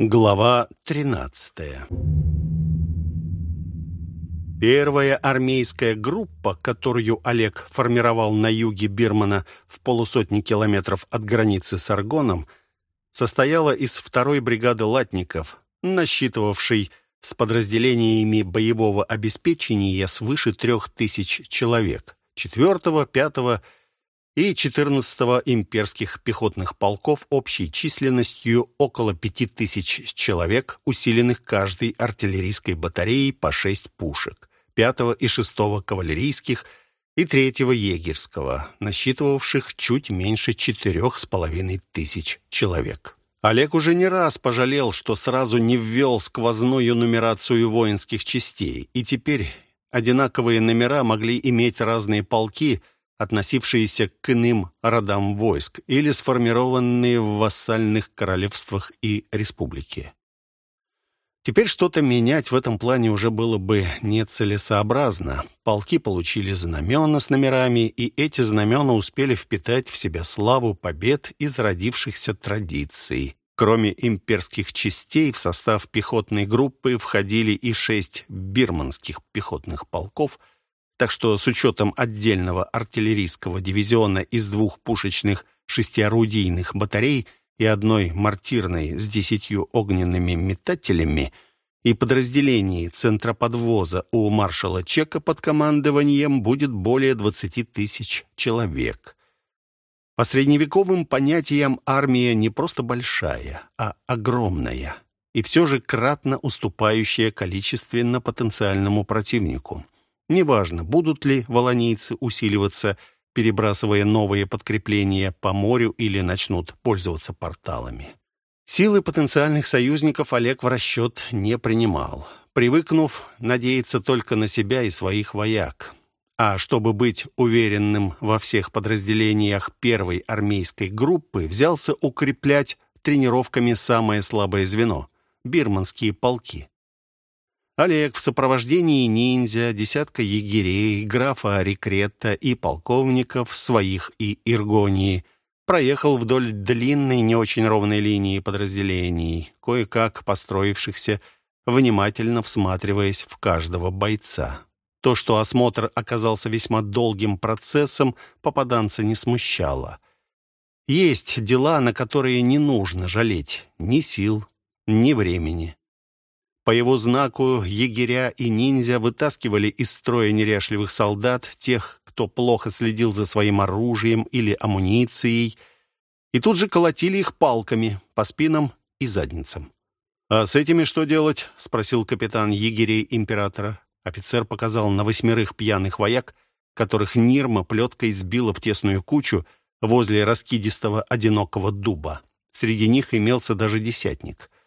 Глава 13 Первая армейская группа, которую Олег формировал на юге Бирмана в полусотни километров от границы с Аргоном, состояла из второй бригады латников, насчитывавшей с подразделениями боевого обеспечения свыше трех тысяч человек, четвертого, пятого и 14-го имперских пехотных полков общей численностью около 5000 человек, усиленных каждой артиллерийской батареей по 6 пушек, 5-го и 6-го кавалерийских и 3-го егерского, насчитывавших чуть меньше 4,5 тысяч человек. Олег уже не раз пожалел, что сразу не ввел сквозную нумерацию воинских частей, и теперь одинаковые номера могли иметь разные полки – относившиеся к иным родам войск или сформированные в вассальных королевствах и республике. Теперь что-то менять в этом плане уже было бы нецелесообразно. Полки получили знамена с номерами, и эти знамена успели впитать в себя славу побед из родившихся традиций. Кроме имперских частей, в состав пехотной группы входили и шесть бирманских пехотных полков – так что с учетом отдельного артиллерийского дивизиона из двух пушечных шестиорудийных батарей и одной мортирной с десятью огненными метателями и подразделений центроподвоза у маршала Чека под командованием будет более 20 тысяч человек. По средневековым понятиям армия не просто большая, а огромная, и все же кратно уступающая количественно потенциальному противнику – Неважно, будут ли волонийцы усиливаться, перебрасывая новые подкрепления по морю или начнут пользоваться порталами. Силы потенциальных союзников Олег в расчет не принимал, привыкнув надеяться только на себя и своих вояк. А чтобы быть уверенным во всех подразделениях первой армейской группы, взялся укреплять тренировками самое слабое звено — бирманские полки. Олег в сопровождении ниндзя, десятка егерей, графа Рекретта и полковников своих и Иргонии проехал вдоль длинной, не очень ровной линии подразделений, кое-как построившихся, внимательно всматриваясь в каждого бойца. То, что осмотр оказался весьма долгим процессом, попаданца не смущало. Есть дела, на которые не нужно жалеть ни сил, ни времени. По его знаку егеря и ниндзя вытаскивали из строя неряшливых солдат, тех, кто плохо следил за своим оружием или амуницией, и тут же колотили их палками по спинам и задницам. «А с этими что делать?» — спросил капитан егерей императора. Офицер показал на восьмерых пьяных вояк, которых Нирма плеткой сбила в тесную кучу возле раскидистого одинокого дуба. Среди них имелся даже десятник —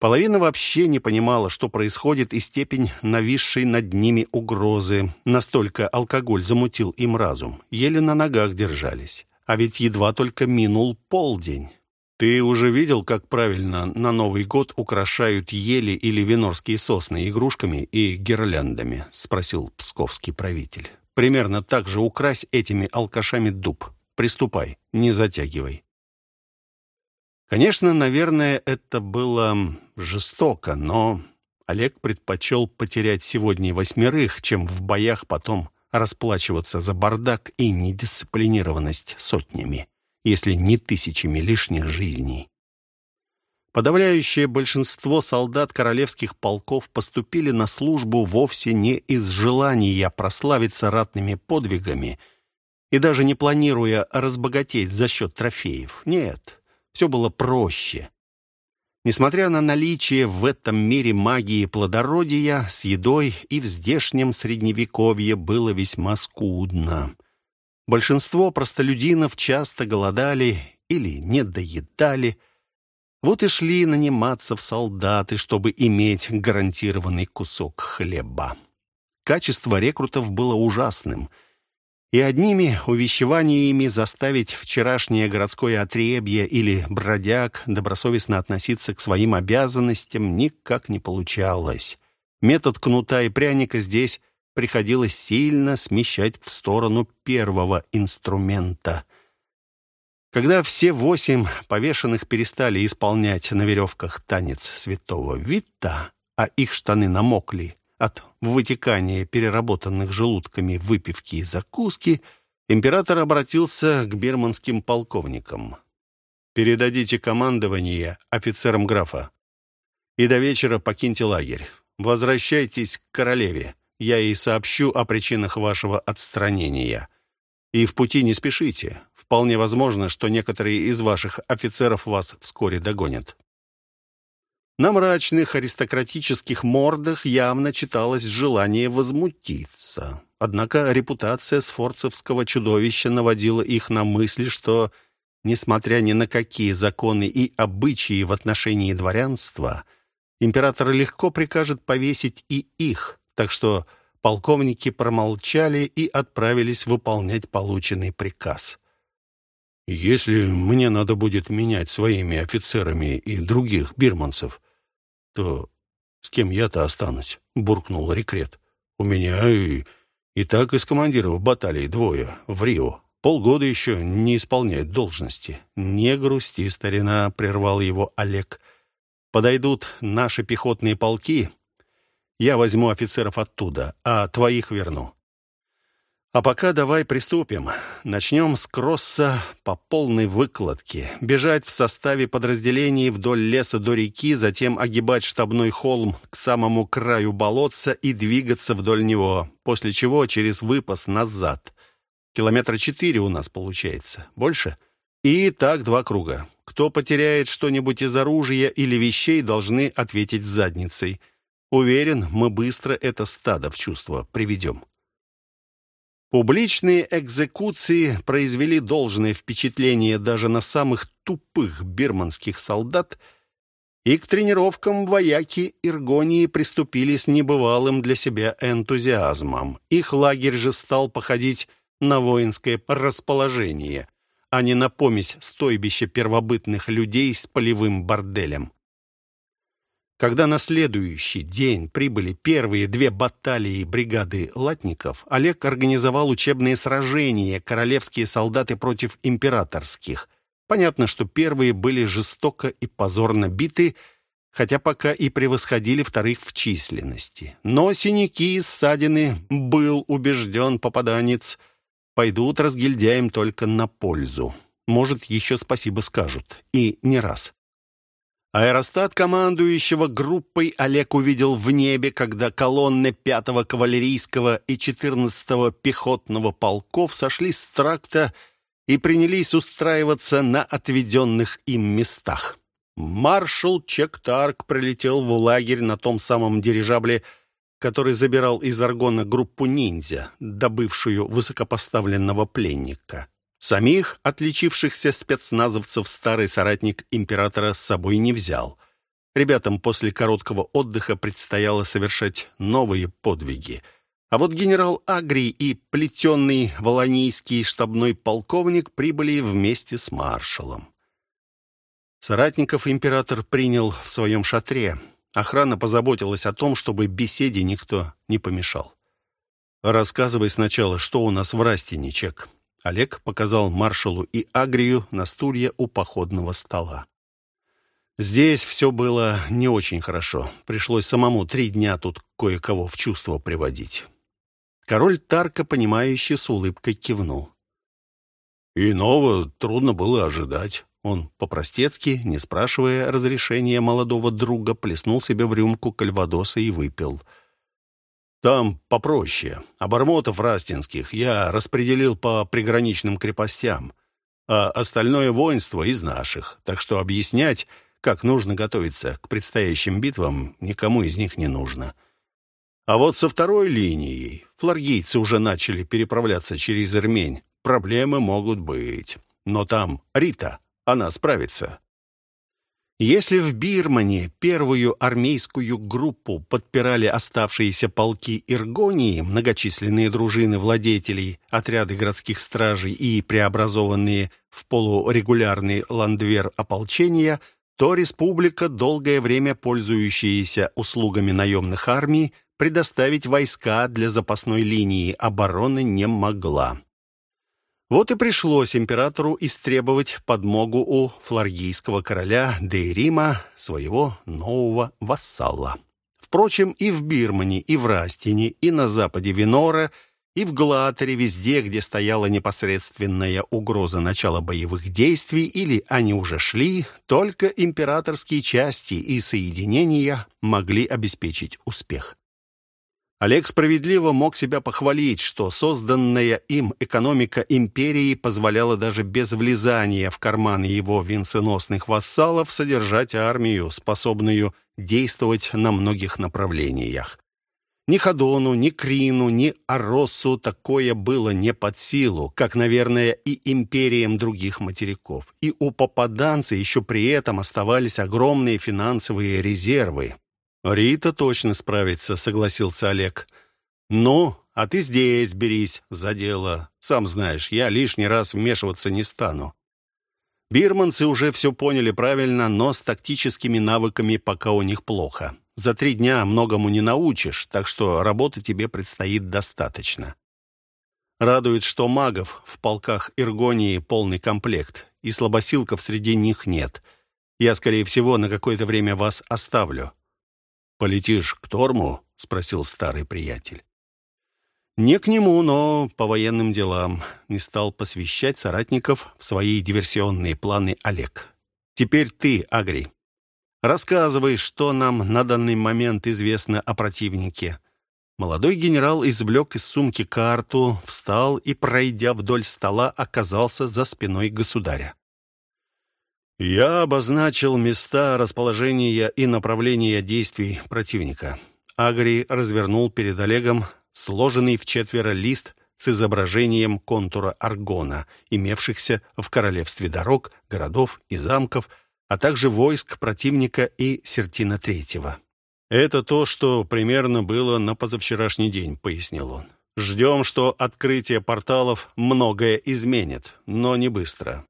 Половина вообще не понимала, что происходит, и степень нависшей над ними угрозы. Настолько алкоголь замутил им разум. Еле на ногах держались. А ведь едва только минул полдень. «Ты уже видел, как правильно на Новый год украшают ели или венорские сосны игрушками и гирляндами?» — спросил псковский правитель. «Примерно так же укрась этими алкашами дуб. Приступай, не затягивай». Конечно, наверное, это было жестоко, но Олег предпочел потерять сегодня восьмерых, чем в боях потом расплачиваться за бардак и недисциплинированность сотнями, если не тысячами лишних жизней. Подавляющее большинство солдат королевских полков поступили на службу вовсе не из желания прославиться ратными подвигами и даже не планируя разбогатеть за счет трофеев. Нет, все было проще. Несмотря на наличие в этом мире магии плодородия, с едой и в здешнем средневековье было весьма скудно. Большинство простолюдинов часто голодали или не доедали. Вот и шли наниматься в солдаты, чтобы иметь гарантированный кусок хлеба. Качество рекрутов было ужасным — и одними увещеваниями заставить вчерашнее городское отребье или бродяг добросовестно относиться к своим обязанностям никак не получалось. Метод кнута и пряника здесь приходилось сильно смещать в сторону первого инструмента. Когда все восемь повешенных перестали исполнять на веревках танец святого Витта, а их штаны намокли от вытекания переработанных желудками выпивки и закуски, император обратился к бирманским полковникам. «Передадите командование офицерам графа и до вечера покиньте лагерь. Возвращайтесь к королеве. Я ей сообщу о причинах вашего отстранения. И в пути не спешите. Вполне возможно, что некоторые из ваших офицеров вас вскоре догонят». На мрачных аристократических мордах явно читалось желание возмутиться. Однако репутация сфорцевского чудовища наводила их на мысли, что, несмотря ни на какие законы и обычаи в отношении дворянства, император легко прикажет повесить и их, так что полковники промолчали и отправились выполнять полученный приказ. «Если мне надо будет менять своими офицерами и других бирманцев, то с кем я-то останусь?» — буркнул Рекрет. «У меня и, и так из командиров баталий двое в Рио. Полгода еще не исполняет должности». «Не грусти, старина», — прервал его Олег. «Подойдут наши пехотные полки, я возьму офицеров оттуда, а твоих верну. А пока давай приступим. Начнем с кросса по полной выкладке. Бежать в составе подразделений вдоль леса до реки, затем огибать штабной холм к самому краю болотца и двигаться вдоль него, после чего через выпас назад. Километра четыре у нас получается. Больше? И так два круга. Кто потеряет что-нибудь из оружия или вещей, должны ответить задницей. Уверен, мы быстро это стадо в чувство приведем. Публичные экзекуции произвели должное впечатление даже на самых тупых бирманских солдат, и к тренировкам вояки Иргонии приступили с небывалым для себя энтузиазмом. Их лагерь же стал походить на воинское расположение, а не на помесь стойбища первобытных людей с полевым борделем. Когда на следующий день прибыли первые две баталии бригады латников, Олег организовал учебные сражения «Королевские солдаты против императорских». Понятно, что первые были жестоко и позорно биты, хотя пока и превосходили вторых в численности. Но синяки и ссадины, был убежден попаданец, пойдут разгильдяем только на пользу. Может, еще спасибо скажут. И не раз. Аэростат командующего группой Олег увидел в небе, когда колонны 5-го кавалерийского и 14-го пехотного полков сошли с тракта и принялись устраиваться на отведенных им местах. Маршал Чектарк прилетел в лагерь на том самом дирижабле, который забирал из Аргона группу ниндзя, добывшую высокопоставленного пленника. Самих отличившихся спецназовцев старый соратник императора с собой не взял. Ребятам после короткого отдыха предстояло совершать новые подвиги. А вот генерал Агрий и плетенный волонийский штабной полковник прибыли вместе с маршалом. Соратников император принял в своем шатре. Охрана позаботилась о том, чтобы беседе никто не помешал. «Рассказывай сначала, что у нас в Растине, Чек», Олег показал маршалу и Агрию на стулья у походного стола. Здесь все было не очень хорошо. Пришлось самому три дня тут кое-кого в чувство приводить. Король Тарка, понимающий, с улыбкой кивнул. Иного трудно было ожидать. Он по-простецки, не спрашивая разрешения молодого друга, плеснул себе в рюмку кальвадоса и выпил — там попроще. Обормотов растинских я распределил по приграничным крепостям, а остальное воинство из наших. Так что объяснять, как нужно готовиться к предстоящим битвам, никому из них не нужно. А вот со второй линией флоргийцы уже начали переправляться через Ирмень. Проблемы могут быть. Но там Рита, она справится. Если в Бирмане первую армейскую группу подпирали оставшиеся полки Иргонии, многочисленные дружины владетелей, отряды городских стражей и преобразованные в полурегулярный ландвер ополчения, то республика, долгое время пользующаяся услугами наемных армий, предоставить войска для запасной линии обороны не могла. Вот и пришлось императору истребовать подмогу у флоргийского короля Дейрима, своего нового вассала. Впрочем, и в Бирмане, и в Растине, и на западе Винора, и в Глатере, везде, где стояла непосредственная угроза начала боевых действий, или они уже шли, только императорские части и соединения могли обеспечить успех. Олег справедливо мог себя похвалить, что созданная им экономика империи позволяла даже без влезания в карманы его венценосных вассалов содержать армию, способную действовать на многих направлениях. Ни Хадону, ни Крину, ни Аросу такое было не под силу, как, наверное, и империям других материков. И у попаданца еще при этом оставались огромные финансовые резервы, «Рита точно справится», — согласился Олег. «Ну, а ты здесь берись за дело. Сам знаешь, я лишний раз вмешиваться не стану». Бирманцы уже все поняли правильно, но с тактическими навыками пока у них плохо. За три дня многому не научишь, так что работы тебе предстоит достаточно. Радует, что магов в полках Иргонии полный комплект, и слабосилков среди них нет. Я, скорее всего, на какое-то время вас оставлю. «Полетишь к Торму?» — спросил старый приятель. Не к нему, но по военным делам. Не стал посвящать соратников в свои диверсионные планы Олег. «Теперь ты, Агри. Рассказывай, что нам на данный момент известно о противнике». Молодой генерал извлек из сумки карту, встал и, пройдя вдоль стола, оказался за спиной государя. Я обозначил места расположения и направления действий противника. Агри развернул перед Олегом сложенный в четверо лист с изображением контура аргона, имевшихся в королевстве дорог, городов и замков, а также войск противника и Сертина Третьего. «Это то, что примерно было на позавчерашний день», — пояснил он. «Ждем, что открытие порталов многое изменит, но не быстро.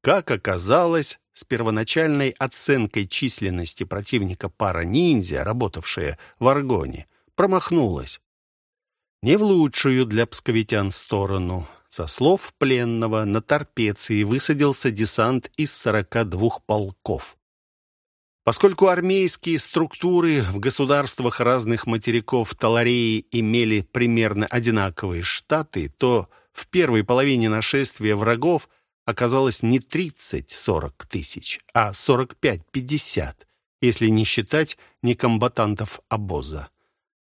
Как оказалось, с первоначальной оценкой численности противника пара ниндзя, работавшая в Аргоне, промахнулась. Не в лучшую для псковитян сторону. Со слов пленного на Торпеции высадился десант из 42 полков. Поскольку армейские структуры в государствах разных материков Талареи имели примерно одинаковые штаты, то в первой половине нашествия врагов оказалось не 30-40 тысяч, а 45-50, если не считать некомбатантов обоза.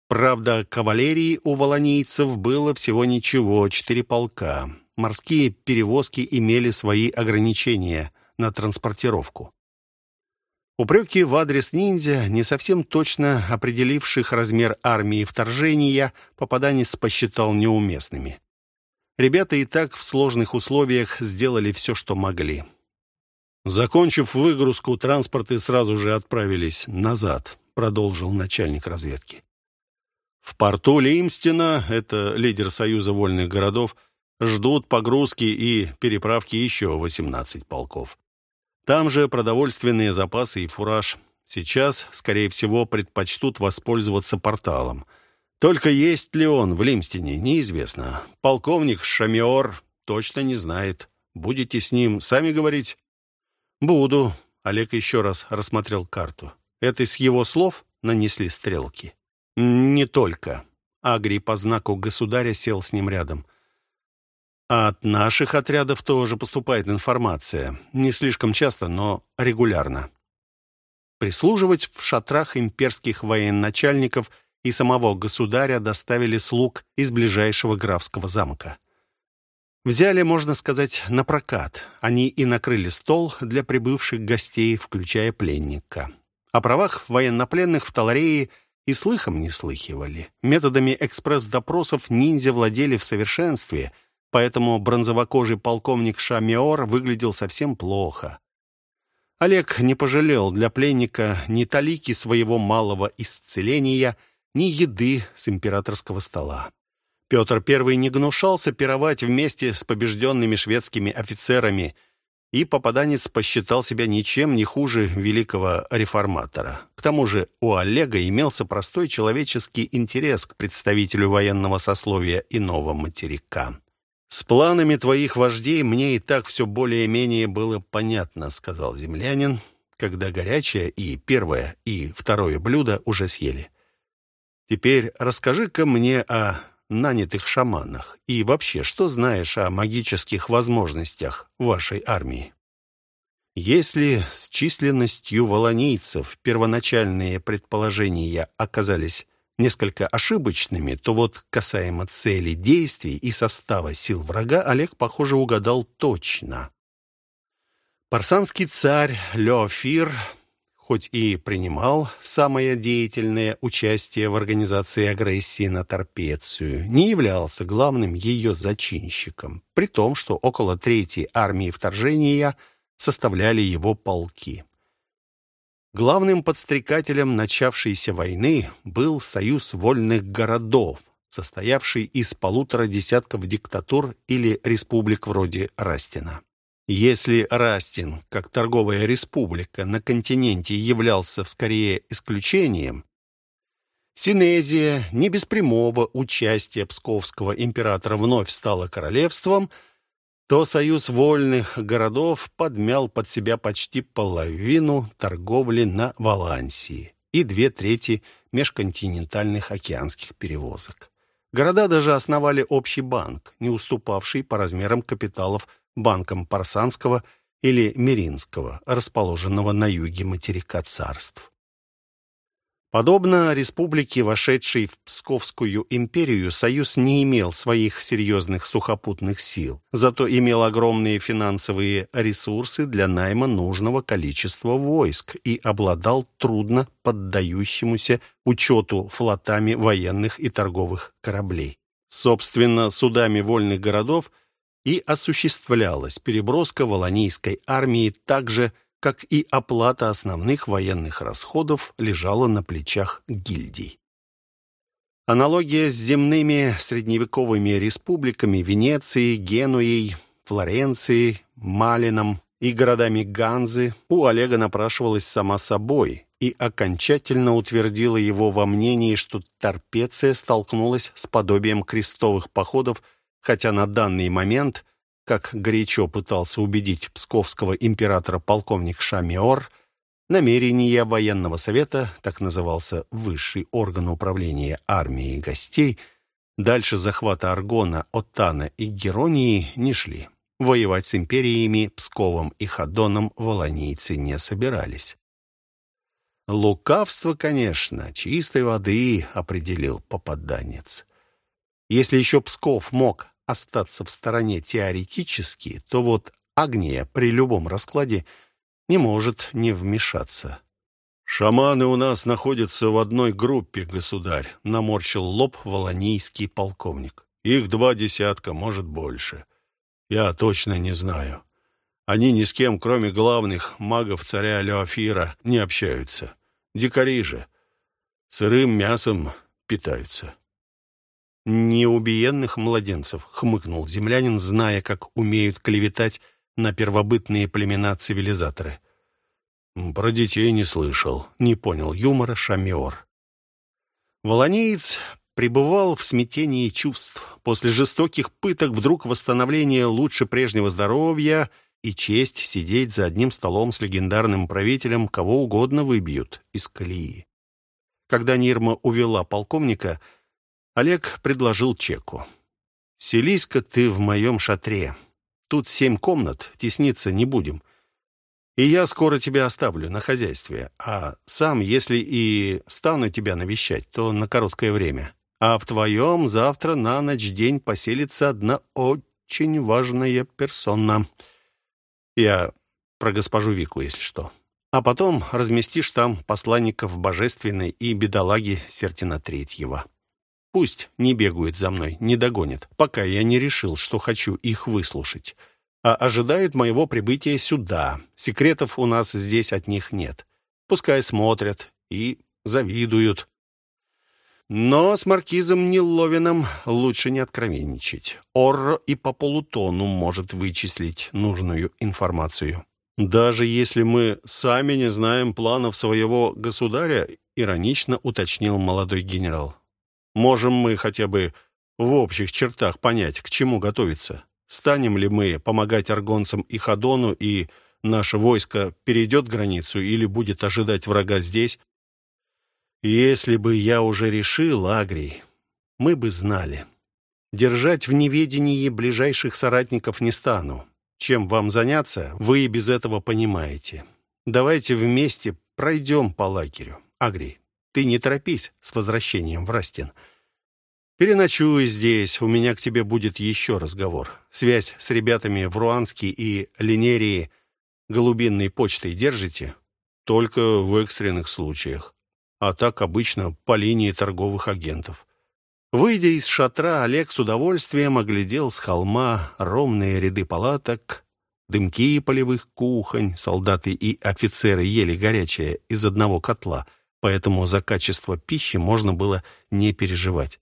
Правда, кавалерии у волонийцев было всего ничего, четыре полка. Морские перевозки имели свои ограничения на транспортировку. Упреки в адрес ниндзя, не совсем точно определивших размер армии вторжения, попаданец посчитал неуместными. Ребята и так в сложных условиях сделали все, что могли. Закончив выгрузку, транспорты сразу же отправились назад, продолжил начальник разведки. В порту Лимстина, это лидер Союза вольных городов, ждут погрузки и переправки еще 18 полков. Там же продовольственные запасы и фураж. Сейчас, скорее всего, предпочтут воспользоваться порталом – только есть ли он в Лимстине, неизвестно. Полковник Шамиор точно не знает. Будете с ним сами говорить? Буду. Олег еще раз рассмотрел карту. Это с его слов нанесли стрелки. Не только. Агри по знаку государя сел с ним рядом. А от наших отрядов тоже поступает информация. Не слишком часто, но регулярно. Прислуживать в шатрах имперских военачальников – и самого государя доставили слуг из ближайшего графского замка. Взяли, можно сказать, на прокат. Они и накрыли стол для прибывших гостей, включая пленника. О правах военнопленных в Таларее и слыхом не слыхивали. Методами экспресс-допросов ниндзя владели в совершенстве, поэтому бронзовокожий полковник Шамиор выглядел совсем плохо. Олег не пожалел для пленника ни талики своего малого исцеления – ни еды с императорского стола. Петр I не гнушался пировать вместе с побежденными шведскими офицерами, и попаданец посчитал себя ничем не хуже великого реформатора. К тому же у Олега имелся простой человеческий интерес к представителю военного сословия иного материка. «С планами твоих вождей мне и так все более-менее было понятно», — сказал землянин, когда горячее и первое, и второе блюдо уже съели. «Теперь расскажи-ка мне о нанятых шаманах и вообще, что знаешь о магических возможностях вашей армии?» Если с численностью волонийцев первоначальные предположения оказались несколько ошибочными, то вот касаемо цели действий и состава сил врага Олег, похоже, угадал точно. Парсанский царь Леофир, хоть и принимал самое деятельное участие в организации агрессии на Торпецию, не являлся главным ее зачинщиком, при том, что около третьей армии вторжения составляли его полки. Главным подстрекателем начавшейся войны был Союз вольных городов, состоявший из полутора десятков диктатур или республик вроде Растина. Если Растин, как торговая республика, на континенте являлся скорее исключением, Синезия не без прямого участия псковского императора вновь стала королевством – то союз вольных городов подмял под себя почти половину торговли на Валансии и две трети межконтинентальных океанских перевозок. Города даже основали общий банк, не уступавший по размерам капиталов банкам Парсанского или Меринского, расположенного на юге материка царств. Подобно республике, вошедшей в Псковскую империю, Союз не имел своих серьезных сухопутных сил, зато имел огромные финансовые ресурсы для найма нужного количества войск и обладал трудно поддающемуся учету флотами военных и торговых кораблей. Собственно, судами вольных городов и осуществлялась переброска Волонийской армии также как и оплата основных военных расходов, лежала на плечах гильдий. Аналогия с земными средневековыми республиками Венецией, Генуей, Флоренцией, Малином и городами Ганзы у Олега напрашивалась сама собой и окончательно утвердила его во мнении, что Торпеция столкнулась с подобием крестовых походов, хотя на данный момент как горячо пытался убедить псковского императора полковник Шамиор, намерения военного совета, так назывался высший орган управления армией гостей, дальше захвата Аргона, Оттана и Геронии не шли. Воевать с империями Псковом и Хадоном волонийцы не собирались. Лукавство, конечно, чистой воды определил попаданец. Если еще Псков мог остаться в стороне теоретически, то вот Агния при любом раскладе не может не вмешаться. «Шаманы у нас находятся в одной группе, государь», — наморщил лоб волонийский полковник. «Их два десятка, может, больше. Я точно не знаю. Они ни с кем, кроме главных магов царя Леофира, не общаются. Дикари же. Сырым мясом питаются». «Неубиенных младенцев», — хмыкнул землянин, зная, как умеют клеветать на первобытные племена цивилизаторы. «Про детей не слышал», — не понял юмора Шамиор. Волонеец пребывал в смятении чувств. После жестоких пыток вдруг восстановление лучше прежнего здоровья и честь сидеть за одним столом с легендарным правителем кого угодно выбьют из колеи. Когда Нирма увела полковника, — Олег предложил чеку. «Селись-ка ты в моем шатре. Тут семь комнат, тесниться не будем. И я скоро тебя оставлю на хозяйстве, а сам, если и стану тебя навещать, то на короткое время. А в твоем завтра на ночь день поселится одна очень важная персона. Я про госпожу Вику, если что. А потом разместишь там посланников божественной и бедолаги Сертина Третьего». Пусть не бегают за мной, не догонят, пока я не решил, что хочу их выслушать. А ожидают моего прибытия сюда. Секретов у нас здесь от них нет. Пускай смотрят и завидуют. Но с маркизом Неловиным лучше не откровенничать. Орро и по полутону может вычислить нужную информацию. Даже если мы сами не знаем планов своего государя, иронично уточнил молодой генерал. Можем мы хотя бы в общих чертах понять, к чему готовиться. Станем ли мы помогать аргонцам и Хадону, и наше войско перейдет границу или будет ожидать врага здесь? Если бы я уже решил, Агрий, мы бы знали. Держать в неведении ближайших соратников не стану. Чем вам заняться, вы и без этого понимаете. Давайте вместе пройдем по лагерю. Агрий, ты не торопись с возвращением в Растин. Переночуй здесь, у меня к тебе будет еще разговор. Связь с ребятами в Руанске и Линерии голубинной почтой держите? Только в экстренных случаях. А так обычно по линии торговых агентов. Выйдя из шатра, Олег с удовольствием оглядел с холма ровные ряды палаток, дымки полевых кухонь. Солдаты и офицеры ели горячее из одного котла, поэтому за качество пищи можно было не переживать.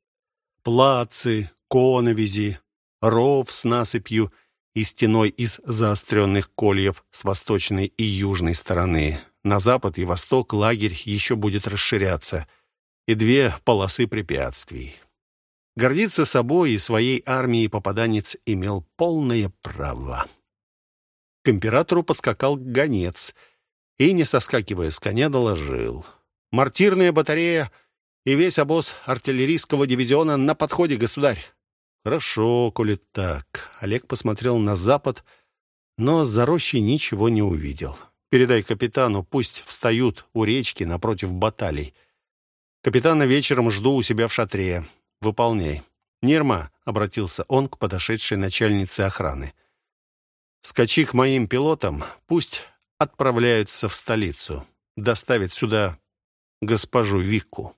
Плацы, коновизи, ров с насыпью и стеной из заостренных кольев с восточной и южной стороны. На запад и восток лагерь еще будет расширяться, и две полосы препятствий. Гордиться собой и своей армией попаданец имел полное право. К императору подскакал гонец и, не соскакивая с коня, доложил. «Мортирная батарея и весь обоз артиллерийского дивизиона на подходе, государь». «Хорошо, коли так». Олег посмотрел на запад, но за рощей ничего не увидел. «Передай капитану, пусть встают у речки напротив баталий. Капитана вечером жду у себя в шатре. Выполняй. Нерма, обратился он к подошедшей начальнице охраны. Скачи к моим пилотам, пусть отправляются в столицу. Доставят сюда госпожу Викку.